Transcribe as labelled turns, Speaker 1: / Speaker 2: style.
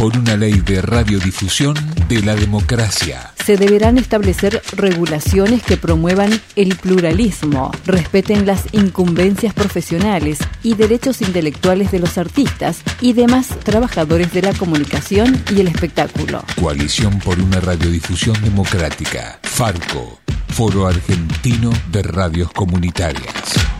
Speaker 1: por una ley de radiodifusión de la democracia.
Speaker 2: Se deberán establecer regulaciones que promuevan el pluralismo, respeten las incumbencias profesionales y derechos intelectuales de los artistas y demás trabajadores de la comunicación y el espectáculo.
Speaker 1: Coalición por una radiodifusión democrática. Farco, Foro Argentino de Radios Comunitarias.